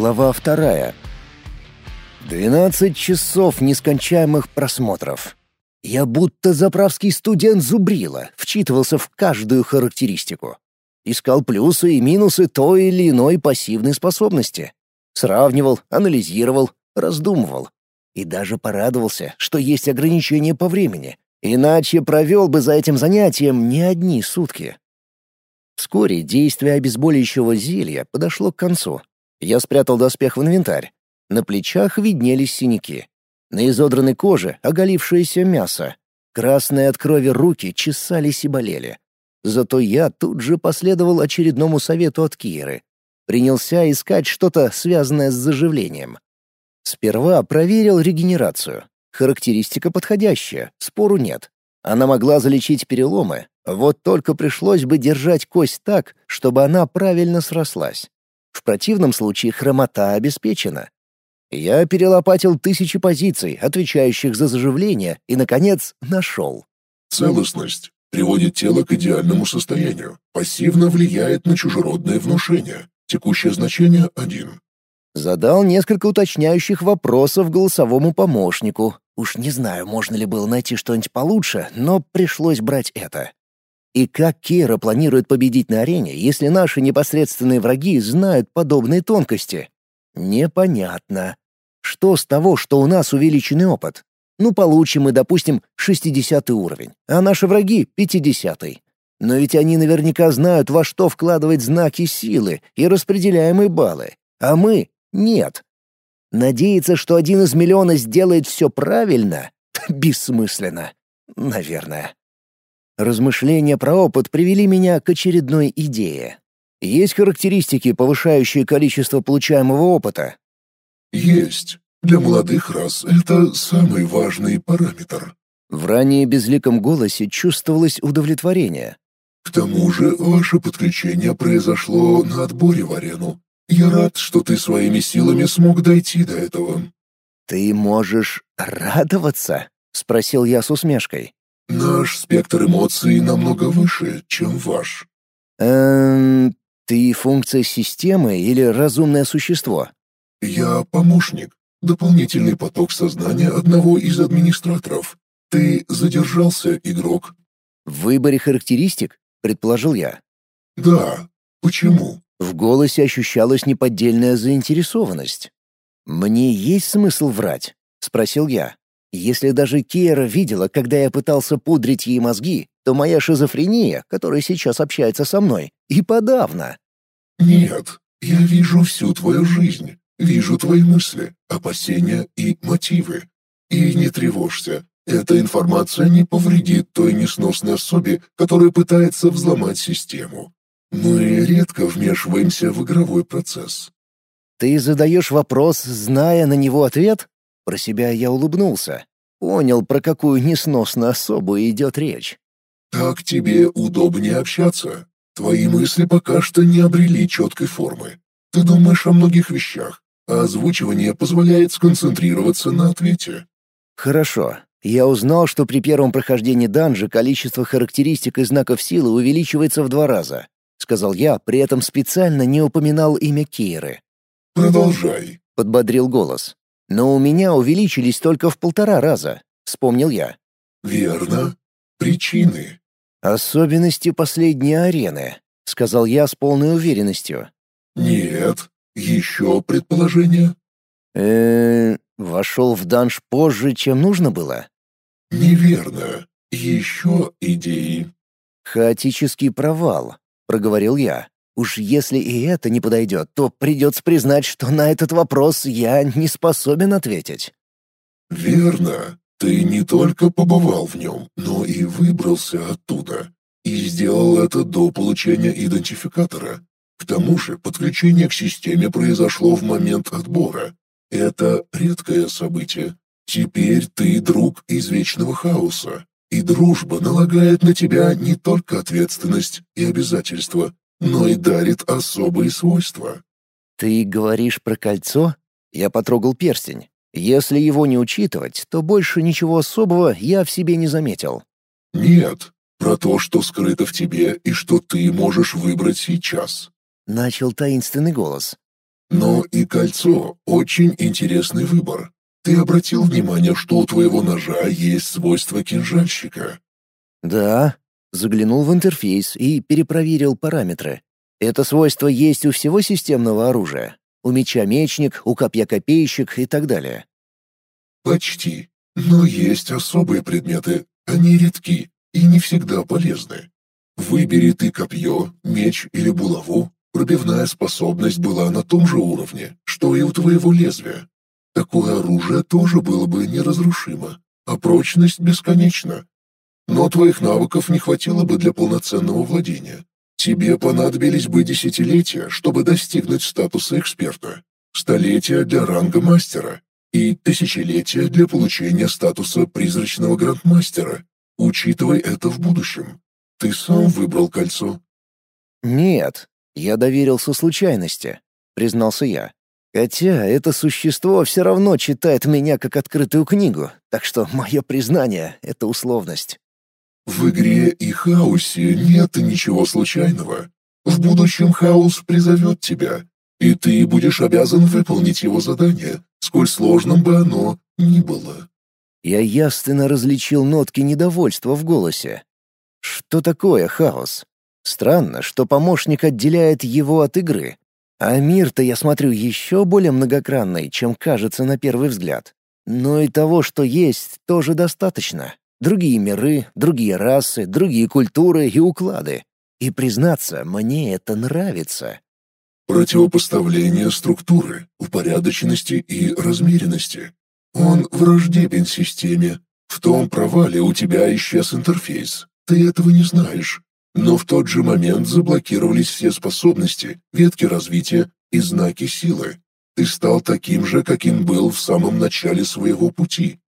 Глава вторая. Двенадцать часов нескончаемых просмотров. Я будто заправский студент зубрила, вчитывался в каждую характеристику. Искал плюсы и минусы той или иной пассивной способности. Сравнивал, анализировал, раздумывал. И даже порадовался, что есть ограничения по времени. Иначе провел бы за этим занятием не одни сутки. Вскоре действие обезболивающего зелья подошло к концу. Я спрятал доспех в инвентарь. На плечах виднелись синяки. На изодранной коже оголившееся мясо. Красные от крови руки чесались и болели. Зато я тут же последовал очередному совету от Киры. Принялся искать что-то, связанное с заживлением. Сперва проверил регенерацию. Характеристика подходящая, спору нет. Она могла залечить переломы, вот только пришлось бы держать кость так, чтобы она правильно срослась. В противном случае хромота обеспечена. Я перелопатил тысячи позиций, отвечающих за заживление, и, наконец, нашел. Целостность приводит тело к идеальному состоянию, пассивно влияет на чужеродное внушение. Текущее значение — один. Задал несколько уточняющих вопросов голосовому помощнику. Уж не знаю, можно ли было найти что-нибудь получше, но пришлось брать это. И как Кира планирует победить на арене, если наши непосредственные враги знают подобные тонкости? Непонятно. Что с того, что у нас увеличенный опыт? Ну, получим мы, допустим, 60 уровень, а наши враги — 50 -й. Но ведь они наверняка знают, во что вкладывать знаки силы и распределяемые баллы, а мы — нет. Надеяться, что один из миллиона сделает все правильно — бессмысленно. Наверное. Размышления про опыт привели меня к очередной идее. Есть характеристики, повышающие количество получаемого опыта? Есть. Для молодых рас это самый важный параметр. В ранее безликом голосе чувствовалось удовлетворение. К тому же ваше подключение произошло на отборе в арену. Я рад, что ты своими силами смог дойти до этого. Ты можешь радоваться? спросил я с усмешкой. Наш спектр эмоций намного выше, чем ваш. Эм, ты функция системы или разумное существо? Я помощник, дополнительный поток сознания одного из администраторов. Ты задержался, игрок. В выборе характеристик, предположил я. Да. Почему? В голосе ощущалась неподдельная заинтересованность. Мне есть смысл врать, спросил я. Если даже Кера видела, когда я пытался пудрить ей мозги, то моя шизофрения, которая сейчас общается со мной, и подавно. «Нет, я вижу всю твою жизнь, вижу твои мысли, опасения и мотивы. И не тревожься, эта информация не повредит той несносной особе, которая пытается взломать систему. Мы редко вмешиваемся в игровой процесс». «Ты задаешь вопрос, зная на него ответ?» Про себя я улыбнулся. Понял, про какую несносную особу идет речь. «Так тебе удобнее общаться. Твои мысли пока что не обрели четкой формы. Ты думаешь о многих вещах, а озвучивание позволяет сконцентрироваться на ответе». «Хорошо. Я узнал, что при первом прохождении данжа количество характеристик и знаков силы увеличивается в два раза», — сказал я, при этом специально не упоминал имя Киры. «Продолжай», — подбодрил голос. Но у меня увеличились только в полтора раза, вспомнил я. Верно. Причины. Особенности последней арены, сказал я с полной уверенностью. Нет. Еще предположение? Э, вошел в данж позже, чем нужно было. Неверно. Еще идеи. Хаотический провал, проговорил я. Уж если и это не подойдет, то придется признать, что на этот вопрос я не способен ответить. «Верно. Ты не только побывал в нем, но и выбрался оттуда. И сделал это до получения идентификатора. К тому же подключение к системе произошло в момент отбора. Это редкое событие. Теперь ты друг из Вечного Хаоса, и дружба налагает на тебя не только ответственность и обязательства, но и дарит особые свойства. Ты говоришь про кольцо? Я потрогал перстень. Если его не учитывать, то больше ничего особого я в себе не заметил. Нет, про то, что скрыто в тебе и что ты можешь выбрать сейчас. Начал таинственный голос. Но и кольцо — очень интересный выбор. Ты обратил внимание, что у твоего ножа есть свойства кинжальщика? Да. Заглянул в интерфейс и перепроверил параметры. Это свойство есть у всего системного оружия. У меча мечник, у копья копейщик и так далее. Почти. Но есть особые предметы. Они редки и не всегда полезны. Выбери ты копье, меч или булаву, пробивная способность была на том же уровне, что и у твоего лезвия. Такое оружие тоже было бы неразрушимо, а прочность бесконечна. Но твоих навыков не хватило бы для полноценного владения. Тебе понадобились бы десятилетия, чтобы достигнуть статуса эксперта, столетия для ранга мастера и тысячелетия для получения статуса призрачного грандмастера. Учитывай это в будущем. Ты сам выбрал кольцо? Нет, я доверился случайности, признался я. Хотя это существо все равно читает меня как открытую книгу, так что мое признание — это условность. В игре и хаосе нет ничего случайного. В будущем хаос призовет тебя, и ты будешь обязан выполнить его задание, сколь сложным бы оно ни было. Я ясно различил нотки недовольства в голосе. Что такое хаос? Странно, что помощник отделяет его от игры. А мир-то, я смотрю, еще более многогранный, чем кажется на первый взгляд. Но и того, что есть, тоже достаточно. Другие миры, другие расы, другие культуры и уклады. И, признаться, мне это нравится. Противопоставление структуры, упорядоченности и размеренности. Он враждебен системе. В том провале у тебя исчез интерфейс. Ты этого не знаешь. Но в тот же момент заблокировались все способности, ветки развития и знаки силы. Ты стал таким же, каким был в самом начале своего пути.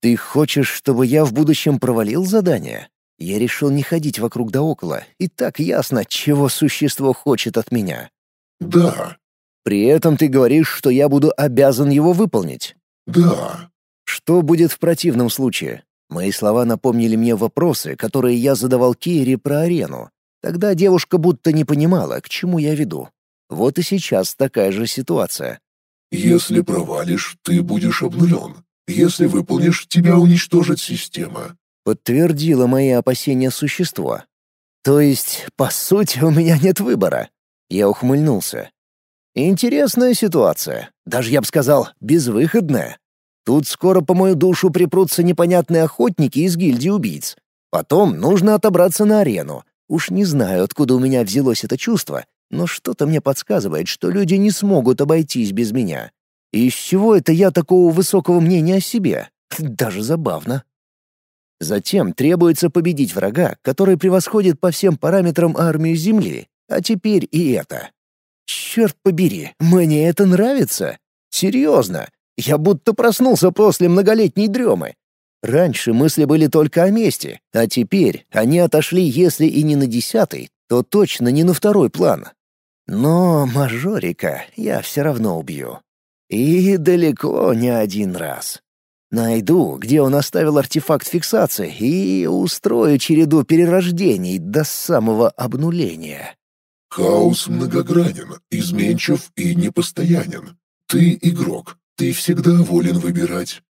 Ты хочешь, чтобы я в будущем провалил задание? Я решил не ходить вокруг да около, и так ясно, чего существо хочет от меня. Да. При этом ты говоришь, что я буду обязан его выполнить. Да. Что будет в противном случае? Мои слова напомнили мне вопросы, которые я задавал Кире про арену. Тогда девушка будто не понимала, к чему я веду. Вот и сейчас такая же ситуация. «Если провалишь, ты будешь обнулен. Если выполнишь, тебя уничтожит система», — подтвердило мои опасения существо. «То есть, по сути, у меня нет выбора?» Я ухмыльнулся. «Интересная ситуация. Даже, я бы сказал, безвыходная. Тут скоро по мою душу припрутся непонятные охотники из гильдии убийц. Потом нужно отобраться на арену. Уж не знаю, откуда у меня взялось это чувство, но что-то мне подсказывает, что люди не смогут обойтись без меня. И из чего это я такого высокого мнения о себе? Даже забавно. Затем требуется победить врага, который превосходит по всем параметрам армию Земли. А теперь и это. Черт побери, мне это нравится. Серьезно, я будто проснулся после многолетней дремы. Раньше мысли были только о месте, а теперь они отошли, если и не на десятый, то точно не на второй план. Но мажорика я все равно убью. И далеко не один раз. Найду, где он оставил артефакт фиксации, и устрою череду перерождений до самого обнуления. Хаос многогранен, изменчив и непостоянен. Ты игрок, ты всегда волен выбирать».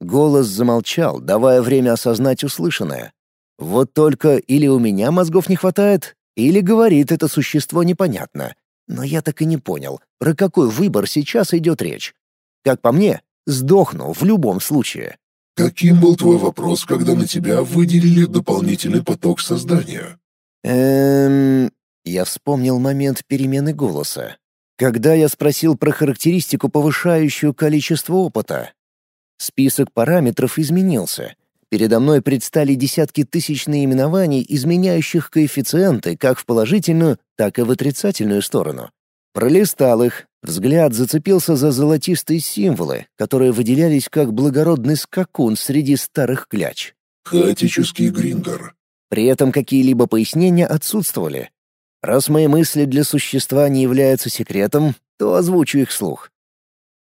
Голос замолчал, давая время осознать услышанное. Вот только или у меня мозгов не хватает, или говорит это существо непонятно. Но я так и не понял, про какой выбор сейчас идет речь. Как по мне, сдохну в любом случае. «Каким был твой вопрос, когда на тебя выделили дополнительный поток создания?» «Эм...» Я вспомнил момент перемены голоса. Когда я спросил про характеристику, повышающую количество опыта, список параметров изменился. Передо мной предстали десятки тысяч наименований, изменяющих коэффициенты как в положительную, так и в отрицательную сторону. Пролистал их, взгляд зацепился за золотистые символы, которые выделялись как благородный скакун среди старых кляч. «Хаотический грингер». При этом какие-либо пояснения отсутствовали. Раз мои мысли для существа не являются секретом, то озвучу их вслух.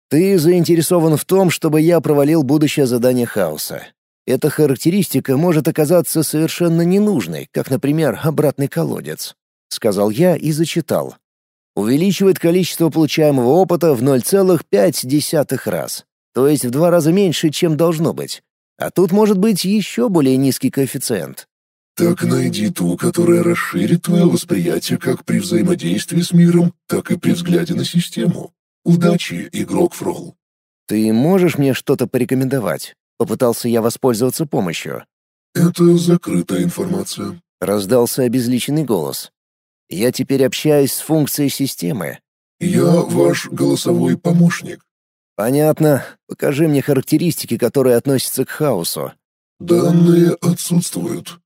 Ты заинтересован в том, чтобы я провалил будущее задание хаоса. Эта характеристика может оказаться совершенно ненужной, как, например, обратный колодец. Сказал я и зачитал. Увеличивает количество получаемого опыта в 0,5 раз, то есть в два раза меньше, чем должно быть. А тут может быть еще более низкий коэффициент. Так найди ту, которая расширит твое восприятие как при взаимодействии с миром, так и при взгляде на систему. Удачи, игрок Фрол. Ты можешь мне что-то порекомендовать? Попытался я воспользоваться помощью. Это закрытая информация. Раздался обезличенный голос. Я теперь общаюсь с функцией системы. Я ваш голосовой помощник. Понятно. Покажи мне характеристики, которые относятся к хаосу. Данные отсутствуют.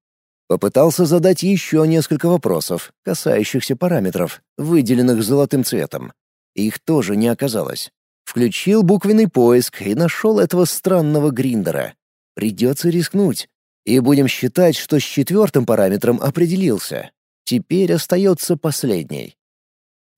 Попытался задать еще несколько вопросов, касающихся параметров, выделенных золотым цветом. Их тоже не оказалось. Включил буквенный поиск и нашел этого странного гриндера. Придется рискнуть. И будем считать, что с четвертым параметром определился. Теперь остается последний.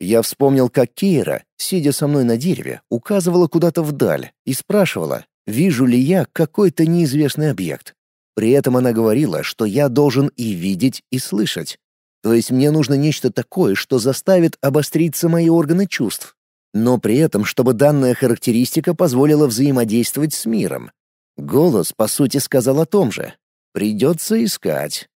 Я вспомнил, как Кейра, сидя со мной на дереве, указывала куда-то вдаль и спрашивала, вижу ли я какой-то неизвестный объект. При этом она говорила, что я должен и видеть, и слышать. То есть мне нужно нечто такое, что заставит обостриться мои органы чувств. Но при этом, чтобы данная характеристика позволила взаимодействовать с миром. Голос, по сути, сказал о том же. Придется искать.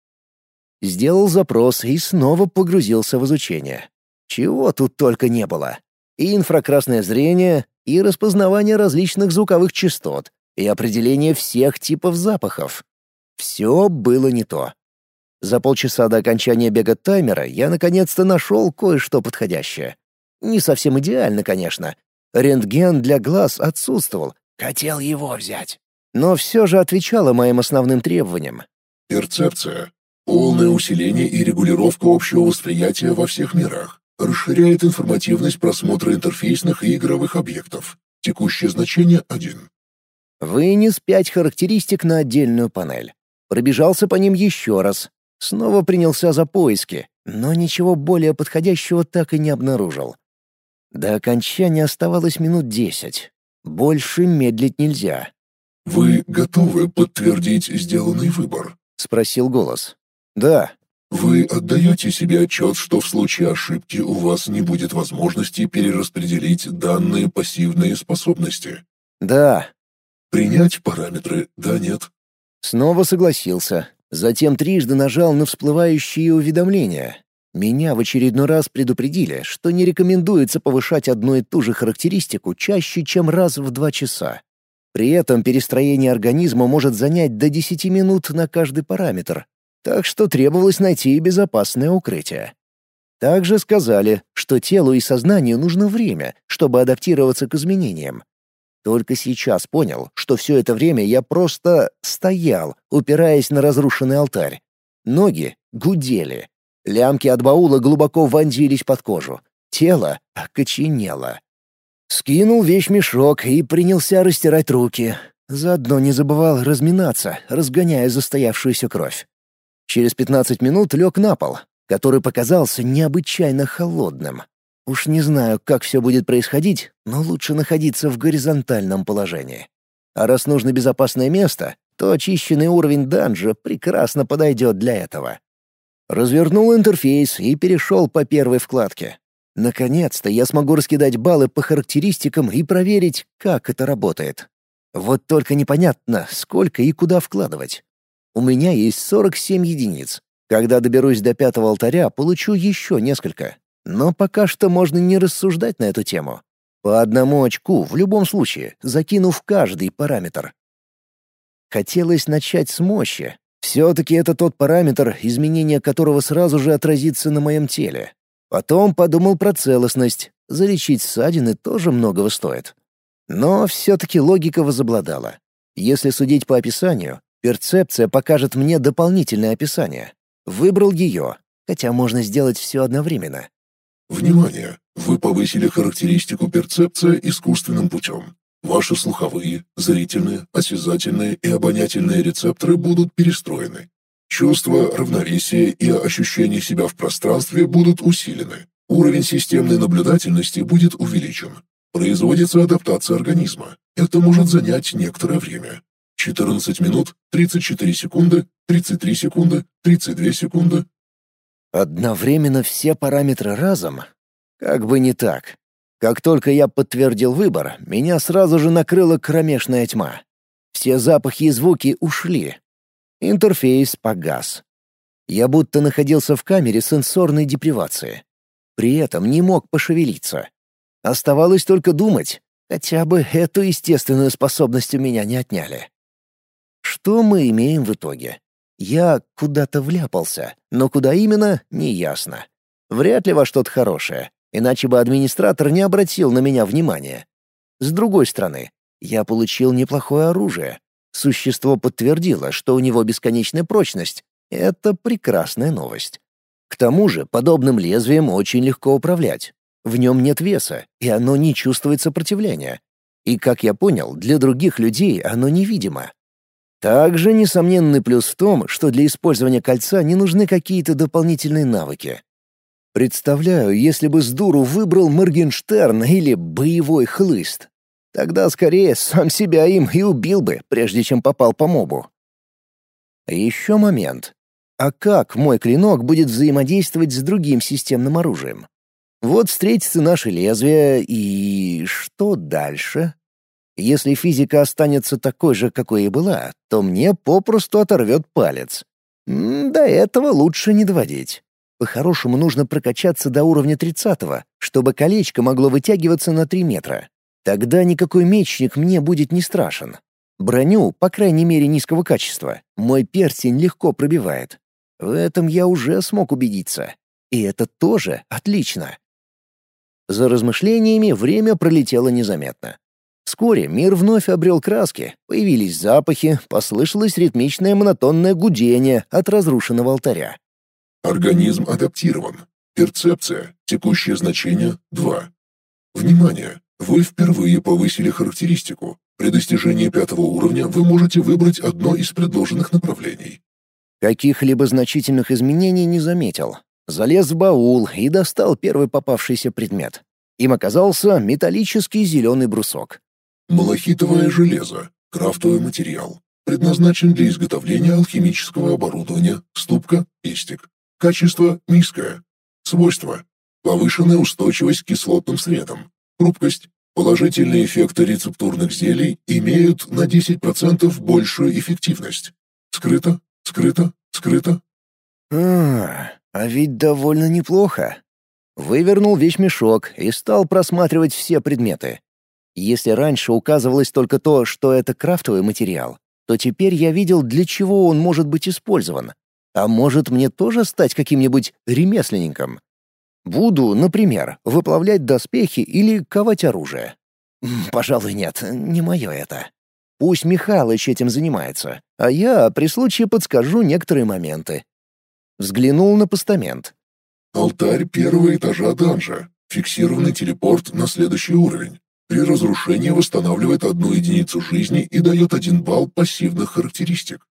Сделал запрос и снова погрузился в изучение. Чего тут только не было. И инфракрасное зрение, и распознавание различных звуковых частот, и определение всех типов запахов. Все было не то. За полчаса до окончания бега таймера я наконец-то нашел кое-что подходящее. Не совсем идеально, конечно. Рентген для глаз отсутствовал. Хотел его взять. Но все же отвечало моим основным требованиям. Перцепция. Полное усиление и регулировка общего восприятия во всех мирах. Расширяет информативность просмотра интерфейсных и игровых объектов. Текущее значение — 1. Вынес пять характеристик на отдельную панель. Пробежался по ним еще раз. Снова принялся за поиски, но ничего более подходящего так и не обнаружил. До окончания оставалось минут десять. Больше медлить нельзя. «Вы готовы подтвердить сделанный выбор?» — спросил голос. «Да». «Вы отдаете себе отчет, что в случае ошибки у вас не будет возможности перераспределить данные пассивные способности?» «Да». «Принять параметры, да-нет?» Снова согласился. Затем трижды нажал на всплывающие уведомления. Меня в очередной раз предупредили, что не рекомендуется повышать одну и ту же характеристику чаще, чем раз в два часа. При этом перестроение организма может занять до 10 минут на каждый параметр, так что требовалось найти безопасное укрытие. Также сказали, что телу и сознанию нужно время, чтобы адаптироваться к изменениям. Только сейчас понял, что все это время я просто стоял, упираясь на разрушенный алтарь. Ноги гудели. Лямки от баула глубоко вонзились под кожу. Тело окоченело. Скинул вещмешок и принялся растирать руки. Заодно не забывал разминаться, разгоняя застоявшуюся кровь. Через пятнадцать минут лег на пол, который показался необычайно холодным. Уж не знаю, как все будет происходить, но лучше находиться в горизонтальном положении. А раз нужно безопасное место, то очищенный уровень данжа прекрасно подойдет для этого. Развернул интерфейс и перешел по первой вкладке. Наконец-то я смогу раскидать баллы по характеристикам и проверить, как это работает. Вот только непонятно, сколько и куда вкладывать. У меня есть 47 единиц. Когда доберусь до пятого алтаря, получу еще несколько. Но пока что можно не рассуждать на эту тему. По одному очку в любом случае, закинув каждый параметр. Хотелось начать с мощи. Все-таки это тот параметр, изменение которого сразу же отразится на моем теле. Потом подумал про целостность. Залечить ссадины тоже многого стоит. Но все-таки логика возобладала. Если судить по описанию, перцепция покажет мне дополнительное описание. Выбрал ее, хотя можно сделать все одновременно. Внимание! Вы повысили характеристику перцепция искусственным путем. Ваши слуховые, зрительные, осязательные и обонятельные рецепторы будут перестроены. Чувство равновесия и ощущение себя в пространстве будут усилены. Уровень системной наблюдательности будет увеличен. Производится адаптация организма. Это может занять некоторое время. 14 минут, 34 секунды, 33 секунды, 32 секунды, Одновременно все параметры разом? Как бы не так. Как только я подтвердил выбор, меня сразу же накрыла кромешная тьма. Все запахи и звуки ушли. Интерфейс погас. Я будто находился в камере сенсорной депривации. При этом не мог пошевелиться. Оставалось только думать, хотя бы эту естественную способность у меня не отняли. Что мы имеем в итоге? Я куда-то вляпался, но куда именно — неясно. Вряд ли во что-то хорошее, иначе бы администратор не обратил на меня внимания. С другой стороны, я получил неплохое оружие. Существо подтвердило, что у него бесконечная прочность. Это прекрасная новость. К тому же подобным лезвием очень легко управлять. В нем нет веса, и оно не чувствует сопротивления. И, как я понял, для других людей оно невидимо. Также несомненный плюс в том, что для использования кольца не нужны какие-то дополнительные навыки. Представляю, если бы с дуру выбрал Моргенштерн или боевой хлыст. Тогда скорее сам себя им и убил бы, прежде чем попал по мобу. Еще момент. А как мой клинок будет взаимодействовать с другим системным оружием? Вот встретится наше лезвие, и что дальше? Если физика останется такой же, какой и была, то мне попросту оторвет палец. До этого лучше не доводить. По-хорошему нужно прокачаться до уровня тридцатого, чтобы колечко могло вытягиваться на три метра. Тогда никакой мечник мне будет не страшен. Броню, по крайней мере низкого качества, мой перстень легко пробивает. В этом я уже смог убедиться. И это тоже отлично. За размышлениями время пролетело незаметно. Вскоре мир вновь обрел краски, появились запахи, послышалось ритмичное монотонное гудение от разрушенного алтаря. Организм адаптирован. Перцепция. Текущее значение — 2. Внимание! Вы впервые повысили характеристику. При достижении пятого уровня вы можете выбрать одно из предложенных направлений. Каких-либо значительных изменений не заметил. Залез в баул и достал первый попавшийся предмет. Им оказался металлический зеленый брусок. Малахитовое железо. Крафтовый материал. Предназначен для изготовления алхимического оборудования. Ступка, пестик. Качество низкое. Свойства. Повышенная устойчивость к кислотным средам. Хрупкость. Положительные эффекты рецептурных зелий имеют на 10% большую эффективность. Скрыто, скрыто, скрыто. А, а ведь довольно неплохо. Вывернул весь мешок и стал просматривать все предметы. Если раньше указывалось только то, что это крафтовый материал, то теперь я видел, для чего он может быть использован. А может мне тоже стать каким-нибудь ремесленником? Буду, например, выплавлять доспехи или ковать оружие. Пожалуй, нет, не мое это. Пусть Михалыч этим занимается, а я при случае подскажу некоторые моменты. Взглянул на постамент. Алтарь первого этажа данжа. Фиксированный телепорт на следующий уровень. При разрушении восстанавливает одну единицу жизни и дает один балл пассивных характеристик.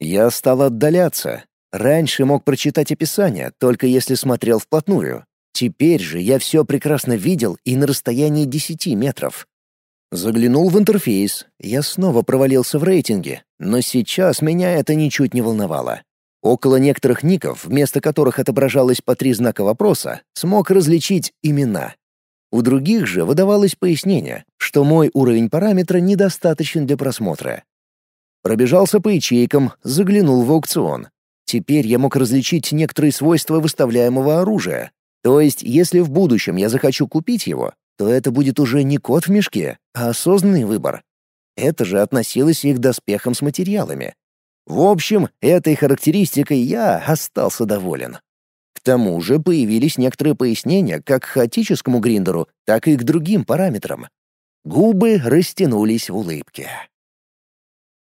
Я стал отдаляться. Раньше мог прочитать описание, только если смотрел вплотную. Теперь же я все прекрасно видел и на расстоянии 10 метров. Заглянул в интерфейс, я снова провалился в рейтинге, но сейчас меня это ничуть не волновало. Около некоторых ников, вместо которых отображалось по три знака вопроса, смог различить имена. У других же выдавалось пояснение, что мой уровень параметра недостаточен для просмотра. Пробежался по ячейкам, заглянул в аукцион. Теперь я мог различить некоторые свойства выставляемого оружия, то есть, если в будущем я захочу купить его, то это будет уже не кот в мешке, а осознанный выбор. Это же относилось и к доспехам с материалами. В общем, этой характеристикой я остался доволен. К тому же появились некоторые пояснения как к хаотическому гриндеру, так и к другим параметрам. Губы растянулись в улыбке.